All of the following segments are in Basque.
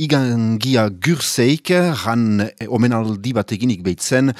igangia gürzeik, han omenaldi bat eginik behitzen,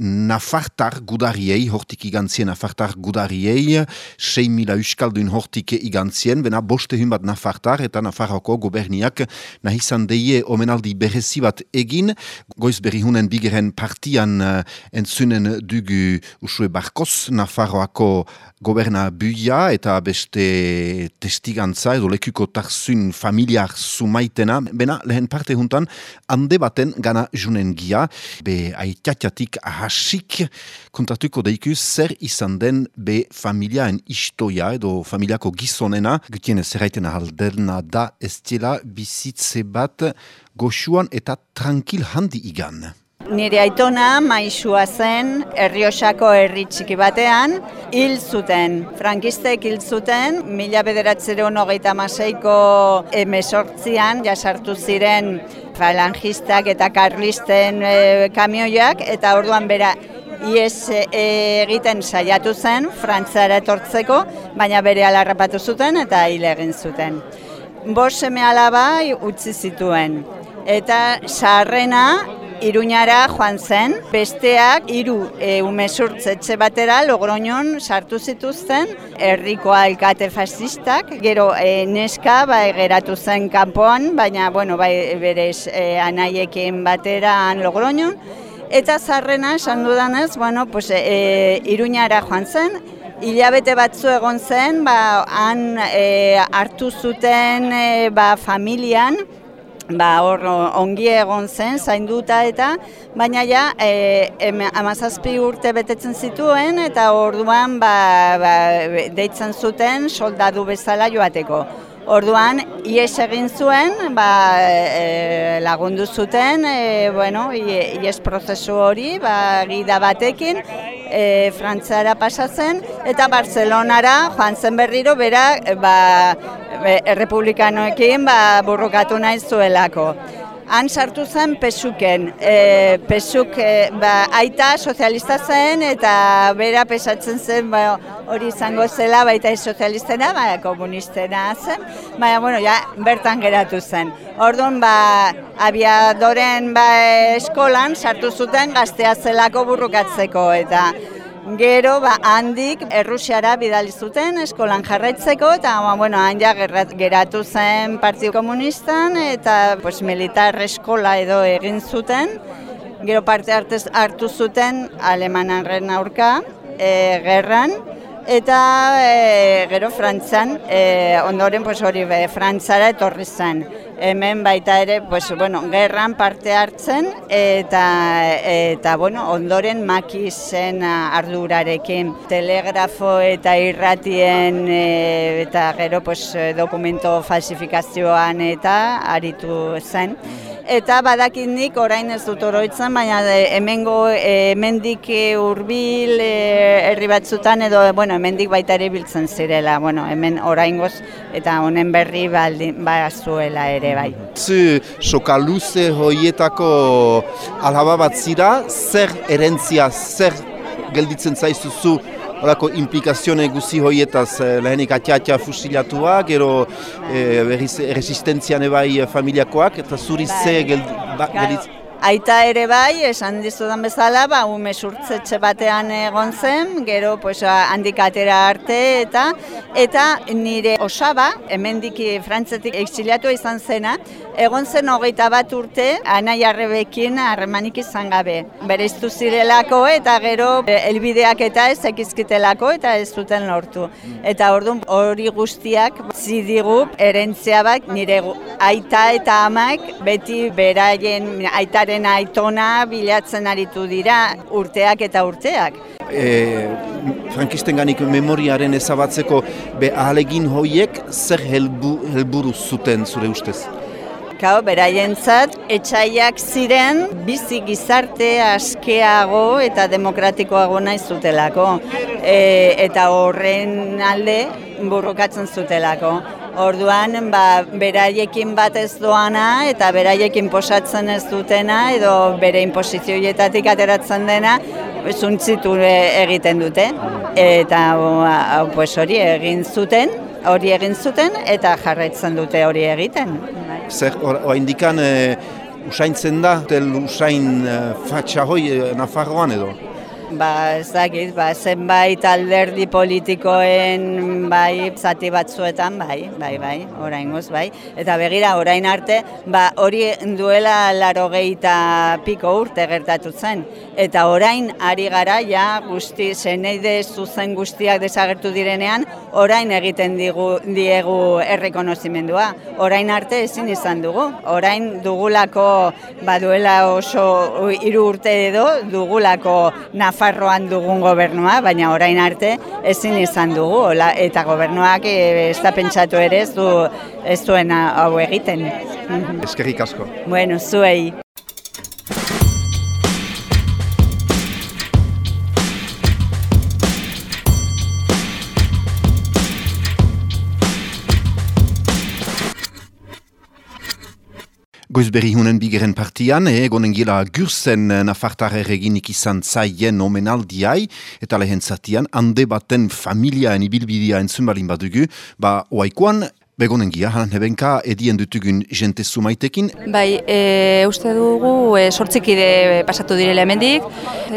Nafartar gudariei, hortik igantzien Nafartar gudariei, 6 mila uskalduin hortik igantzien, bena boste bat Nafartar eta Nafarroko goberniak nahizan deie omenaldi berezi bat egin, goiz berri hunen bigeren partian uh, entzunen dugu usue barkoz Nafarroako goberna buia eta beste testigantza edo lekuko tarzun familiar sumaitena, bena lehen parte juntan hande baten gana junen gia, be aitatiatik aha hasik kontatuko deikuz zer izan den be familiaen istoia edo familiako gizonena, gutien zerraiten ahalderna da ez dela bizitze bat goxuan eta tranquil handi igan. Nire aitona maisua zen herriosako herri txiki batean hil zuten. Frankistek hil zuten, mila bederatzeron hogeita maseiko emesortzian jasartu ziren falangistak eta karlisten e, kamioiak, eta orduan bera ies e, egiten saiatu zen, frantzara etortzeko, baina bere alarrapatu zuten eta hil egin zuten. Bos seme alaba utzi zituen. Eta sarrena Iruñara joan zen, besteak hiru e, etxe batera logroñon sartu zituzten. Herriko alkate fascistak, gero e, neska ba, geratu zen kanpoan, baina bueno, bai, berez e, anaiekin batera logroñon, eta zarrena esan dudanez, bueno, pues, e, Iruñara joan zen, Ilabete batzu egon zen, ba, han e, hartu zuten e, ba, familian, ba, hor ongi egon zen, zainduta eta, baina ja, e, amazazpi urte betetzen zituen, eta orduan ba, ba, deitzen zuten soldadu bezala joateko. Orduan, ies egin zuen, ba, e, lagundu zuten, e, bueno, ies prozesu hori, ba, gida batekin, e, Frantzara pasatzen, eta Barcelonara joan zen berriro, bera, ba, errepublikanoekin ba, burrukatu nahi zuelako. Han sartu zen pesuken, e, pesuk e, ba, aita sozialista zen eta bera pesatzen zen ba, hori izango zela baita sozialistena, ba, komunistena zen, baina bueno, ja, bertan geratu zen. Orduan, ba, abiadoren ba, eskolan sartu zuten gaztea zelako burrukatzeko eta Gero, ba, handik Errusiara bidali zuten eskolan jarraitzeko eta ba, bueno, han ja geratu zen Partido Komunistan eta pues, militar eskola edo egin zuten. Gero parte hartez, hartu zuten Alemanaren aurka e, gerran eta e, gero Frantzan, e, ondoren pues, hori be, Frantzara etorri zen hemen baita ere, pues, bueno, gerran parte hartzen eta eta bueno, ondoren maki zen ardurarekin. Telegrafo eta irratien e, eta gero pues, dokumento falsifikazioan eta aritu zen. Eta badakindik orain ez dut oroitzen, baina hemengo e, hemendik hurbil herri batzutan edo bueno, hemendik baita ere biltzen zirela, bueno, hemen oraingoz eta honen berri baldin zuela ere bai. Zu soka luze hoietako alaba bat zira, zer erentzia, zer gelditzen zaizuzu Horako implikazione guzi hoietaz eh, lehenik atiatia fusilatuak, gero eh, resistentzian ebai familiakoak, eta zuri ze bai. ba, gelditzen? Aita ere bai, esan dizudan bezala, ba, ume surtzetxe batean egon zen, gero pues, handik atera arte, eta eta nire osaba, hemendik frantzetik exiliatu izan zena, egon zen hogeita bat urte, anai arrebekin harremanik izan gabe. Bereiztu zirelako eta gero helbideak eta ez ekizkitelako eta ez zuten lortu. Eta orduan hori guztiak zidigu erentzia bat nire aita eta amak beti beraien aitaren Euskararen aitona bilatzen aritu dira urteak eta urteak. E, Frankisten ganik memoriaren ezabatzeko be ahalegin hoiek zer helbu, helburu zuten zure ustez? Kau, beraientzat, etxaiak ziren bizi gizarte askeago eta demokratikoago nahi zutelako. E, eta horren alde burrukatzen zutelako. Orduan, ba, beraiekin bat ez doana eta beraiekin posatzen ez dutena edo bere inposizioietatik ateratzen dena zuntzitu egiten dute. Eta hau pues, hori egin zuten, hori egin zuten eta jarraitzen dute hori egiten. zer oa indikan e, usaintzen da, tel usain e, fatxa hoi e, Nafarroan edo? Ba, ez dakit, ba, zenbait alderdi politikoen bai zati batzuetan, bai, bai, bai, orain bai. Eta begira, orain arte, ba, hori duela laro piko urte gertatu zen. Eta orain ari gara, ja, guzti, zeneide zuzen guztiak desagertu direnean, orain egiten digu, diegu errekonozimendua. Orain arte ezin izan dugu. Orain dugulako, ba, duela oso hiru urte edo, dugulako naf Nafarroan dugun gobernua, baina orain arte ezin izan dugu, Ola, eta gobernuak e, ez da pentsatu ere ez, du, ez duen hau egiten. Eskerrik asko. Bueno, zuei. Goizberri hunen bigeren partian, egonen gila gürzen nafartare reginik izan zaien omenaldiai, eta lehen zatian, hande baten familiaen ibilbidea entzun balin badugu, ba oaikoan, Begonen gira, halan hebenka, edien dutugun jente sumaitekin. Bai, e, uste dugu e, sortzikide pasatu direle hemendik.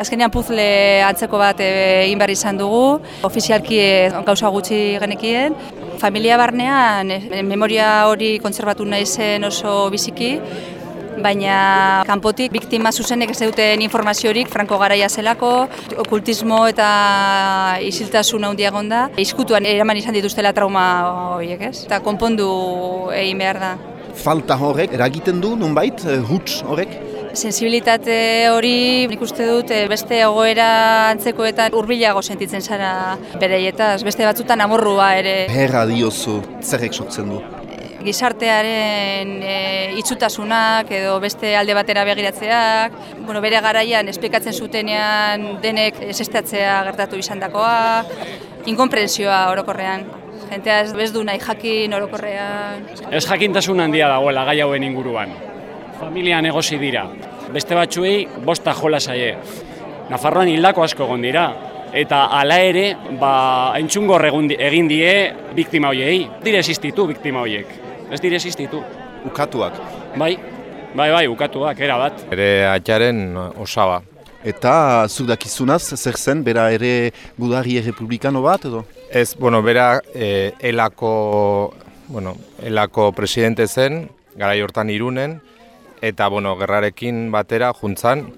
Azkenean puzle antzeko bat e, egin behar izan dugu. Ofizialki e, gauza gutxi genekien. Familia barnean, e, memoria hori kontzerbatu nahi zen oso biziki baina kanpotik biktima zuzenek ez duten informaziorik franko garaia zelako, okultismo eta isiltasun handia gonda. Izkutuan eraman izan dituztela trauma horiek ez, eta konpondu egin behar da. Falta horrek eragiten du, nonbait, eh, huts horrek? Sensibilitate hori nik uste dut eh, beste egoera antzekoetan hurbilago sentitzen zara bereietaz, beste batzutan amorrua ere. Herra diozu, zerrek sortzen du? Gizartearen e, itxutasunak edo beste alde batera begiratzeak, bueno, bere garaian esplikatzen zutenean denek esestatzea gertatu izandakoa, inkonprentsioa orokorrean. Jentea ez bez du nahi jakin orokorrean. Ez jakintasun handia dagoela gai hauen inguruan. Familia negozi dira. Beste batzuei bosta jola zaie. Nafarroan hildako asko egon dira. Eta hala ere, ba, entzungor egin die biktima hoiei. Dire existitu biktima hoiek ez dire existitu. Ukatuak. Bai, bai, bai, ukatuak, era bat. Ere atxaren osaba. Eta zuk dakizunaz, zer zen, bera ere gudari republikano bat edo? Ez, bueno, bera e, elako, bueno, elako presidente zen, gara hortan irunen, eta, bueno, gerrarekin batera juntzan,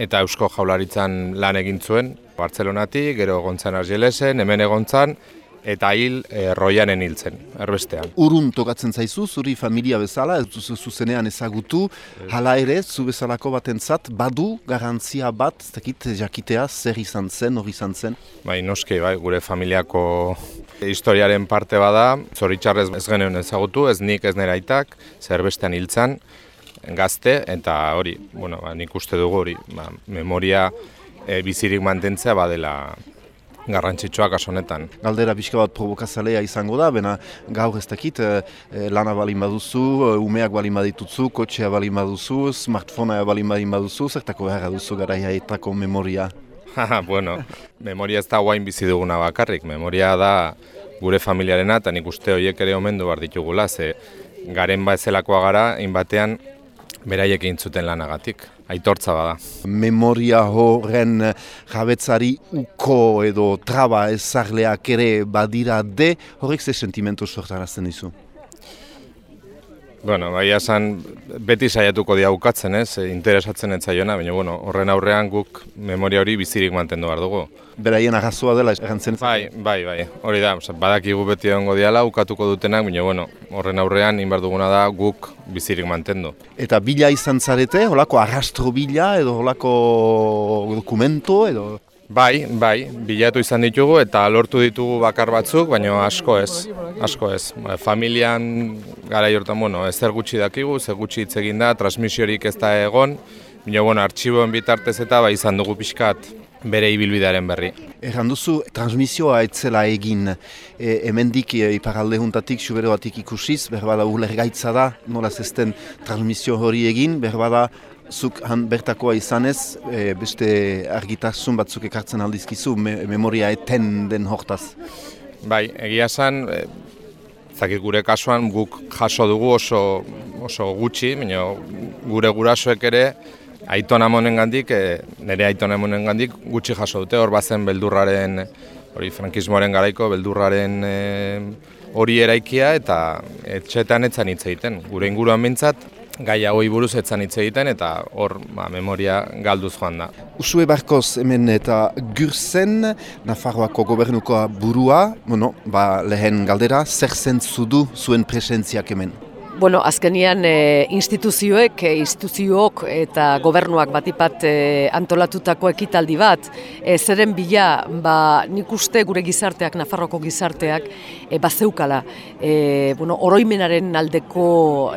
eta Eusko Jaularitzan lan egin zuen, Bartzelonatik, gero gontzan argelesen, hemen egontzan, eta hil e, roianen hiltzen, erbestean. Urun tokatzen zaizu, zuri familia bezala, ez duzu zuzenean ezagutu, hala ere, zu bezalako batentzat badu garantzia bat, ez dakit, jakitea, zer izan zen, hori izan zen? Bai, noske, bai, gure familiako historiaren parte bada, zoritxarrez ez genuen ezagutu, ez nik ez nera aitak, zer bestean hiltzen, gazte, eta hori, bueno, ba, nik uste dugu hori, ba, memoria e, bizirik mantentzea badela garrantzitsua kaso honetan. Galdera pixka bat provokazalea izango da, bena gaur ez dakit, e, lana balin baduzu, eh, umeak balin badituzu, kotxea balin baduzu, smartphonea balin badin baduzu, zertako beharra duzu gara jaetako memoria? bueno, memoria ez da guain bizi duguna bakarrik, memoria da gure familiarena, eta nik uste horiek ere omendu behar ditugula, ze garen ba ezelakoa gara, inbatean, beraiek egin zuten lanagatik aitortza bada. Memoria horren jabetzari uko edo traba ezagleak ere badira de, horrek ze sentimentu sortarazten dizu? Bueno, bai esan beti saiatuko dia ukatzen, ez? Interesatzen ez zaiona, baina bueno, horren aurrean guk memoria hori bizirik mantendu behar dugu. Beraien agazoa dela erantzen? Bai, bai, bai. Hori da, badakigu beti egongo diala, ukatuko dutenak, baina bueno, horren aurrean inbar duguna da guk bizirik mantendu. Eta bila izan zarete, holako arrastro bila edo holako dokumento edo? Bai, bai, bilatu izan ditugu eta lortu ditugu bakar batzuk, baina asko ez, asko ez. Ba, familian gara jortan, bueno, ez zer gutxi dakigu, zer gutxi hitz egin da, transmisiorik ez da egon, baina, bueno, artxiboen bitartez eta bai izan dugu pixkat bere ibilbidearen berri. Erran duzu, transmisioa etzela egin, e, hemendik e, iparalde juntatik, suberoatik ikusiz, berbada ulergaitza da, nola zezten transmisio hori egin, berbada zuk han bertakoa izanez, e, beste argitasun batzuk ekartzen aldizkizu, me, memoria eten den hortaz. Bai, egia esan, e, Zakit gure kasuan guk jaso dugu oso, oso gutxi, baina gure gurasoek ere aiton amonen gandik, e, nire aiton amonen gandik gutxi jaso dute, hor bazen beldurraren, hori frankismoaren garaiko, beldurraren e, hori eraikia eta etxetan etzan hitz egiten. Gure inguruan bintzat, gai hauei buruz etzan hitz egiten eta hor ba, memoria galduz joan da. Usue Barkoz hemen eta Gürzen, Nafarroako gobernuko burua, bueno, ba, lehen galdera, zer zentzu du zuen presentziak hemen? Bueno, azkenian e, instituzioek, e, instituziook eta gobernuak batipat e, antolatutako ekitaldi bat, e, zeren bila, ba, nik uste gure gizarteak, Nafarroko gizarteak, e, bazeukala, e, bueno, oroimenaren aldeko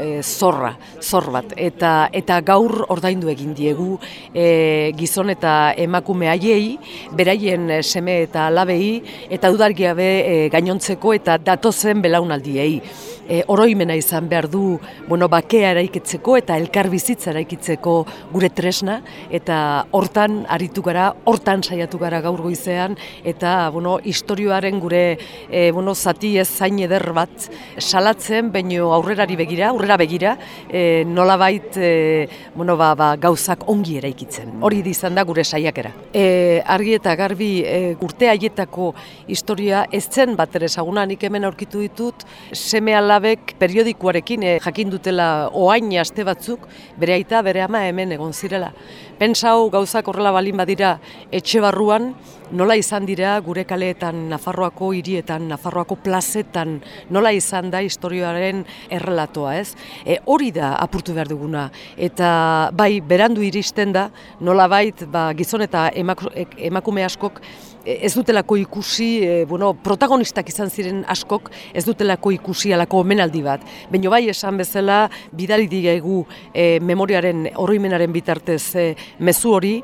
e, zorra, zor bat, eta, eta gaur ordaindu egin diegu e, gizon eta emakume haiei, beraien seme eta alabei, eta udargiabe e, gainontzeko eta datozen belaunaldiei e, oroimena izan behar du bueno, bakea eraikitzeko eta elkar bizitza eraikitzeko gure tresna eta hortan aritu gara, hortan saiatu gara gaur goizean eta bueno, historioaren gure e, bueno, zati ez zain eder bat salatzen, baino aurrerari begira, aurrera begira, e, nola bait e, bueno, ba, ba, gauzak ongi eraikitzen. Hori izan da gure saiakera. E, argi eta garbi e, urte haietako historia ez zen bat ere nik hemen aurkitu ditut, seme alabek periodikoarekin e, jakin dutela oain aste batzuk, bere aita, bere ama hemen egon zirela. Pentsau gauzak horrela balin badira etxe barruan, nola izan dira gure kaleetan, Nafarroako hirietan, Nafarroako plazetan, nola izan da historioaren errelatoa, ez? E, hori da apurtu behar duguna. Eta bai, berandu iristen da, nola bait, ba, gizon eta emakume askok ez dutelako ikusi, e, bueno, protagonistak izan ziren askok, ez dutelako ikusi alako omenaldi bat. Baina bai esan bezala, bidali digegu e, memoriaren, oroimenaren bitartez e, mezu hori,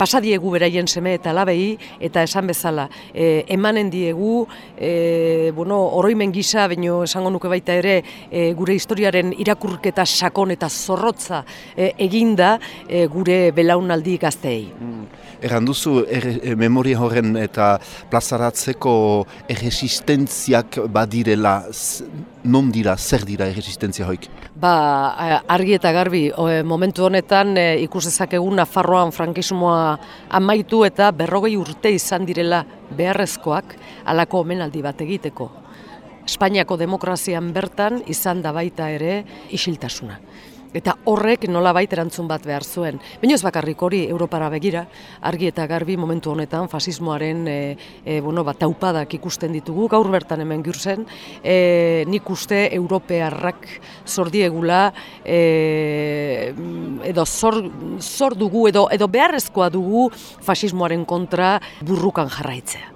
pasadiegu beraien seme eta labei, eta esan bezala, e, emanen diegu, e, bueno, oroimen gisa, baino esango nuke baita ere, e, gure historiaren irakurketa sakon eta zorrotza e, eginda e, gure belaunaldi gazteei. Mm. Erran duzu, er, memoria horren eta plazaratzeko erresistentziak badirela, non dira, zer dira erresistentzia hoik? Ba, argi eta garbi, momentu honetan e, ikus dezakegun Nafarroan frankismoa amaitu eta berrogei urte izan direla beharrezkoak alako omenaldi bat egiteko. Espainiako demokrazian bertan izan da baita ere isiltasuna eta horrek nola bait erantzun bat behar zuen. Baina ez bakarrik hori Europara begira, argi eta garbi momentu honetan fasismoaren e, e, bueno, bat taupadak ikusten ditugu, gaur bertan hemen gürzen, e, nik uste Europearrak zordiegula e, edo zor, zor dugu edo, edo beharrezkoa dugu fasismoaren kontra burrukan jarraitzea.